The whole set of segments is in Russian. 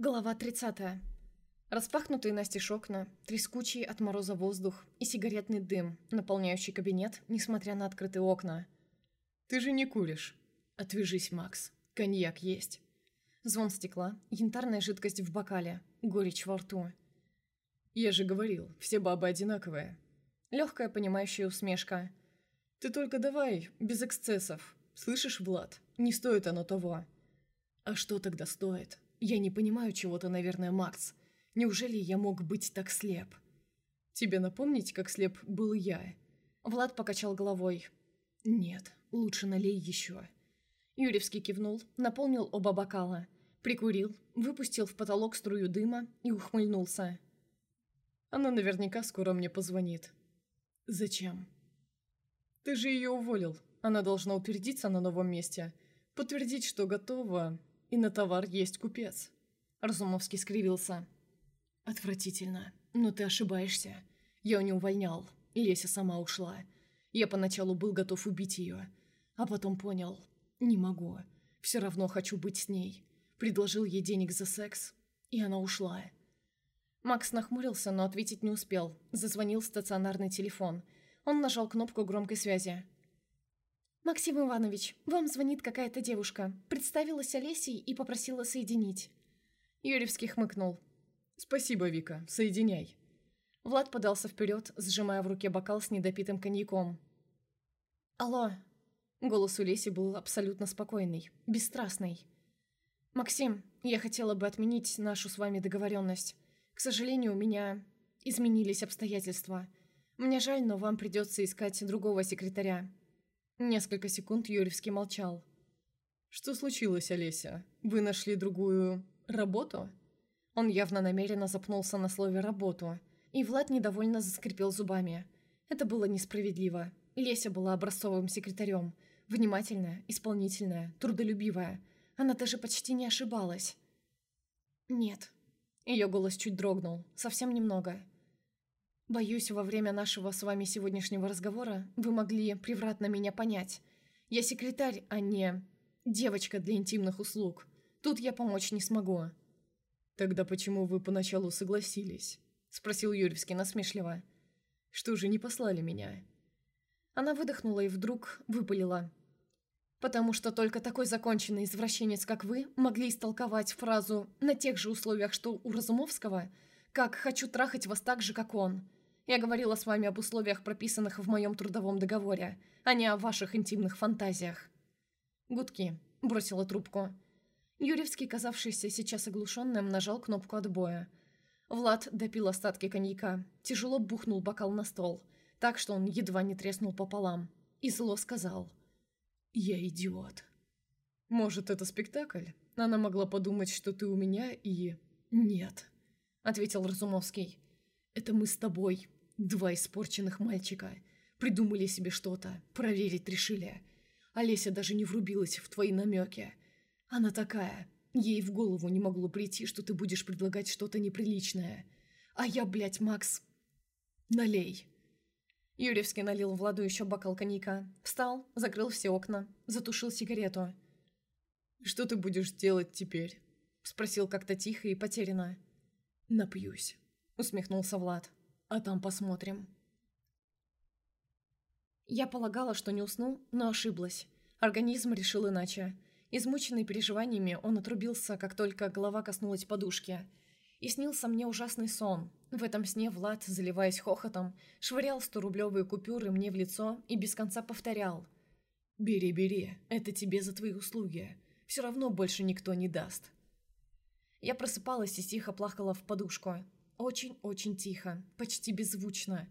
Глава 30. Распахнутые настежь окна, трескучий от мороза воздух и сигаретный дым, наполняющий кабинет, несмотря на открытые окна. «Ты же не куришь?» «Отвяжись, Макс. Коньяк есть». Звон стекла, янтарная жидкость в бокале, горечь во рту. «Я же говорил, все бабы одинаковые». Легкая понимающая усмешка. «Ты только давай, без эксцессов. Слышишь, Влад, не стоит оно того». «А что тогда стоит?» «Я не понимаю чего-то, наверное, Макс. Неужели я мог быть так слеп?» «Тебе напомнить, как слеп был я?» Влад покачал головой. «Нет, лучше налей еще». Юрьевский кивнул, наполнил оба бокала, прикурил, выпустил в потолок струю дыма и ухмыльнулся. «Она наверняка скоро мне позвонит». «Зачем?» «Ты же ее уволил. Она должна утвердиться на новом месте. Подтвердить, что готова, и на товар есть купец». Разумовский скривился. «Отвратительно. Но ты ошибаешься. Я не увольнял. Леся сама ушла. Я поначалу был готов убить ее. А потом понял. Не могу. Все равно хочу быть с ней. Предложил ей денег за секс. И она ушла». Макс нахмурился, но ответить не успел. Зазвонил стационарный телефон. Он нажал кнопку громкой связи. «Максим Иванович, вам звонит какая-то девушка. Представилась Олесей и попросила соединить». Юрьевский хмыкнул. «Спасибо, Вика. Соединяй». Влад подался вперед, сжимая в руке бокал с недопитым коньяком. «Алло». Голос у Леси был абсолютно спокойный, бесстрастный. «Максим, я хотела бы отменить нашу с вами договоренность. К сожалению, у меня изменились обстоятельства. Мне жаль, но вам придется искать другого секретаря. Несколько секунд Юрьевский молчал. «Что случилось, Олеся? Вы нашли другую... работу?» Он явно намеренно запнулся на слове «работу», и Влад недовольно заскрипел зубами. Это было несправедливо. Леся была образцовым секретарем. Внимательная, исполнительная, трудолюбивая. Она даже почти не ошибалась. «Нет». Ее голос чуть дрогнул. Совсем немного. Боюсь, во время нашего с вами сегодняшнего разговора вы могли превратно меня понять. Я секретарь, а не девочка для интимных услуг. Тут я помочь не смогу». «Тогда почему вы поначалу согласились?» — спросил Юрьевский насмешливо. «Что же не послали меня?» Она выдохнула и вдруг выпалила. «Потому что только такой законченный извращенец, как вы, могли истолковать фразу «на тех же условиях, что у Разумовского», как «хочу трахать вас так же, как он». Я говорила с вами об условиях, прописанных в моем трудовом договоре, а не о ваших интимных фантазиях». «Гудки», — бросила трубку. Юрьевский, казавшийся сейчас оглушенным, нажал кнопку отбоя. Влад допил остатки коньяка, тяжело бухнул бокал на стол, так что он едва не треснул пополам, и зло сказал. «Я идиот». «Может, это спектакль? Она могла подумать, что ты у меня и...» «Нет», — ответил Разумовский. «Это мы с тобой, Два испорченных мальчика. Придумали себе что-то, проверить решили. Олеся даже не врубилась в твои намеки. Она такая. Ей в голову не могло прийти, что ты будешь предлагать что-то неприличное. А я, блядь, Макс... Налей. Юрьевский налил Владу еще бокал коньяка. Встал, закрыл все окна, затушил сигарету. «Что ты будешь делать теперь?» Спросил как-то тихо и потерянно. «Напьюсь», усмехнулся Влад. А там посмотрим. Я полагала, что не усну, но ошиблась. Организм решил иначе. Измученный переживаниями, он отрубился, как только голова коснулась подушки. И снился мне ужасный сон. В этом сне Влад, заливаясь хохотом, швырял сто-рублевые купюры мне в лицо и без конца повторял. «Бери, бери, это тебе за твои услуги. Все равно больше никто не даст». Я просыпалась и тихо плакала в подушку. Очень-очень тихо, почти беззвучно.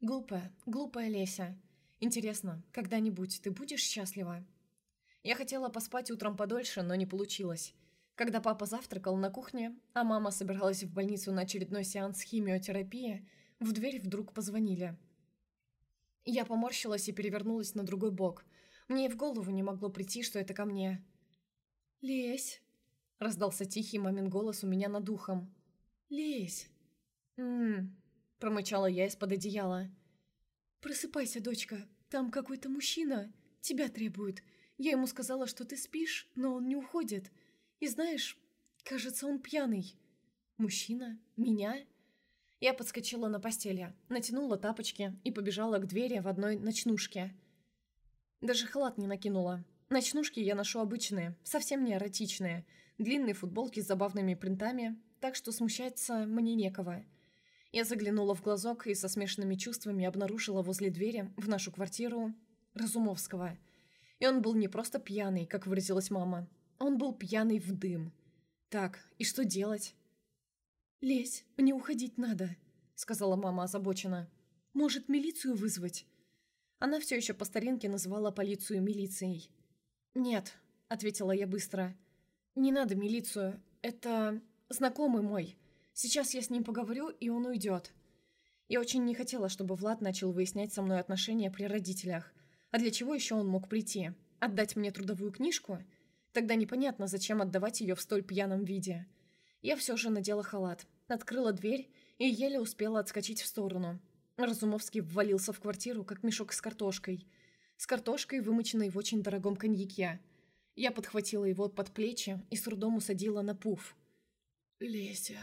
Глупая, глупая Леся. Интересно, когда-нибудь ты будешь счастлива? Я хотела поспать утром подольше, но не получилось. Когда папа завтракал на кухне, а мама собиралась в больницу на очередной сеанс химиотерапии, в дверь вдруг позвонили. Я поморщилась и перевернулась на другой бок. Мне и в голову не могло прийти, что это ко мне. «Лезь!» — раздался тихий мамин голос у меня над ухом. «Лезь!» «М-м-м», промычала я из-под одеяла. «Просыпайся, дочка, там какой-то мужчина, тебя требует. Я ему сказала, что ты спишь, но он не уходит. И знаешь, Кажется, он пьяный. Мужчина? Меня? Я подскочила на постели, натянула тапочки и побежала к двери в одной ночнушке. Даже халат не накинула. Ночнушки я ношу обычные, совсем не эротичные. Длинные футболки с забавными принтами, так что смущаться мне некого. Я заглянула в глазок и со смешанными чувствами обнаружила возле двери в нашу квартиру Разумовского. И он был не просто пьяный, как выразилась мама. Он был пьяный в дым. Так, и что делать? «Лезь, мне уходить надо», — сказала мама озабоченно. «Может, милицию вызвать?» Она все еще по старинке называла полицию милицией. «Нет», — ответила я быстро. «Не надо милицию. Это знакомый мой. Сейчас я с ним поговорю, и он уйдет». Я очень не хотела, чтобы Влад начал выяснять со мной отношения при родителях. А для чего еще он мог прийти? Отдать мне трудовую книжку? Тогда непонятно, зачем отдавать ее в столь пьяном виде. Я все же надела халат, открыла дверь и еле успела отскочить в сторону. Разумовский ввалился в квартиру, как мешок с картошкой. С картошкой, вымоченной в очень дорогом коньяке. Я подхватила его под плечи и с трудом усадила на пуф. «Леся...»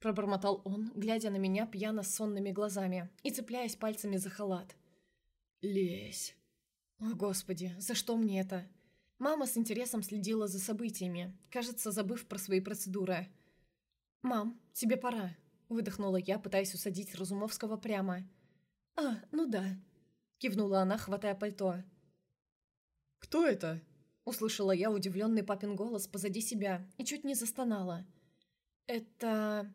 Пробормотал он, глядя на меня пьяно сонными глазами и цепляясь пальцами за халат. «Лезь...» «О, Господи, за что мне это?» Мама с интересом следила за событиями, кажется, забыв про свои процедуры. «Мам, тебе пора», — выдохнула я, пытаясь усадить Разумовского прямо. «А, ну да», — кивнула она, хватая пальто. «Кто это?» — услышала я удивленный папин голос позади себя и чуть не застонала. «Это...»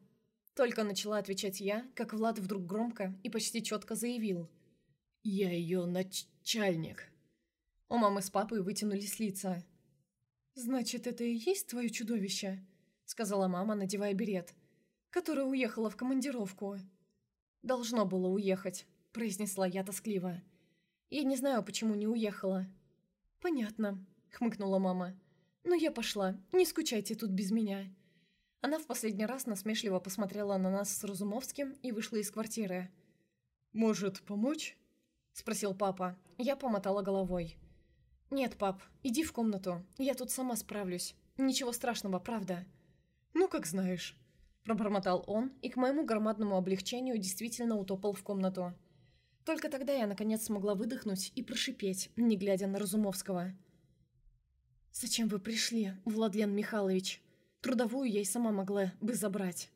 Только начала отвечать я, как Влад вдруг громко и почти четко заявил. «Я ее начальник». У мамы с папой вытянулись лица. «Значит, это и есть твое чудовище?» — сказала мама, надевая берет. «Которая уехала в командировку». «Должно было уехать», — произнесла я тоскливо. «Я не знаю, почему не уехала». «Понятно», — хмыкнула мама. «Но я пошла. Не скучайте тут без меня». Она в последний раз насмешливо посмотрела на нас с Разумовским и вышла из квартиры. «Может, помочь?» — спросил папа. Я помотала головой. «Нет, пап, иди в комнату. Я тут сама справлюсь. Ничего страшного, правда». «Ну, как знаешь», — пробормотал он и к моему громадному облегчению действительно утопал в комнату. Только тогда я, наконец, смогла выдохнуть и прошипеть, не глядя на Разумовского. «Зачем вы пришли, Владлен Михайлович? Трудовую я и сама могла бы забрать».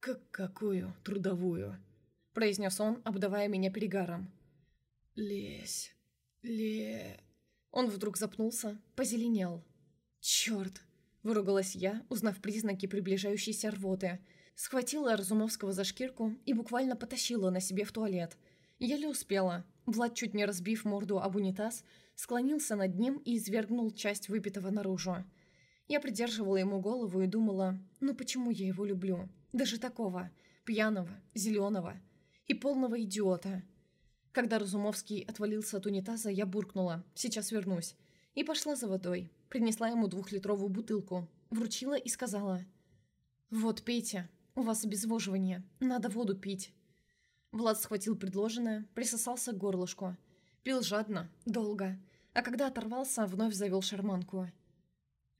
«Как какую трудовую?» — произнес он, обдавая меня перегаром. «Лезь, ле...» Он вдруг запнулся, позеленел. «Черт!» – выругалась я, узнав признаки приближающейся рвоты. Схватила Разумовского за шкирку и буквально потащила на себе в туалет. Еле успела. Влад, чуть не разбив морду об унитаз, склонился над ним и извергнул часть выпитого наружу. Я придерживала ему голову и думала, ну почему я его люблю? Даже такого, пьяного, зеленого и полного идиота. Когда Разумовский отвалился от унитаза, я буркнула «Сейчас вернусь» и пошла за водой. Принесла ему двухлитровую бутылку, вручила и сказала «Вот, пейте, у вас обезвоживание, надо воду пить». Влад схватил предложенное, присосался к горлышку. Пил жадно, долго, а когда оторвался, вновь завел шарманку.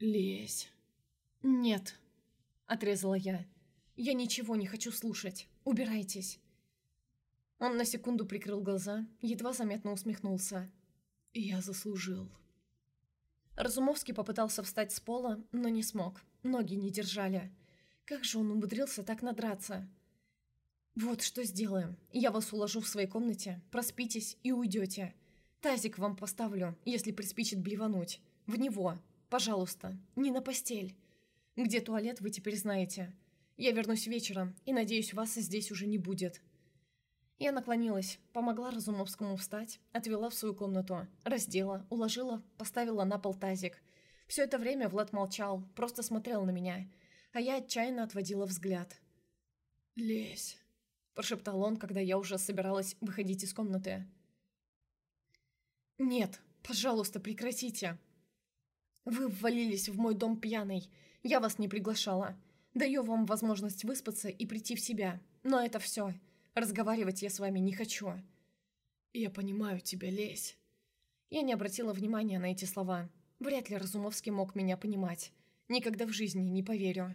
«Лезь». «Нет», — отрезала я. «Я ничего не хочу слушать. Убирайтесь». Он на секунду прикрыл глаза, едва заметно усмехнулся. «Я заслужил». Разумовский попытался встать с пола, но не смог. Ноги не держали. Как же он умудрился так надраться? «Вот что сделаем. Я вас уложу в своей комнате, проспитесь и уйдете. Тазик вам поставлю, если приспичит блевануть. В него. Пожалуйста. Не на постель. Где туалет, вы теперь знаете. Я вернусь вечером, и, надеюсь, вас здесь уже не будет. Я наклонилась, помогла Разумовскому встать, отвела в свою комнату, раздела, уложила, поставила на пол тазик. Все это время Влад молчал, просто смотрел на меня, а я отчаянно отводила взгляд. «Лезь», – прошептал он, когда я уже собиралась выходить из комнаты. «Нет, пожалуйста, прекратите. Вы ввалились в мой дом пьяный, я вас не приглашала. Даю вам возможность выспаться и прийти в себя, но это все». Разговаривать я с вами не хочу». «Я понимаю тебя, лезь». Я не обратила внимания на эти слова. Вряд ли Разумовский мог меня понимать. Никогда в жизни не поверю.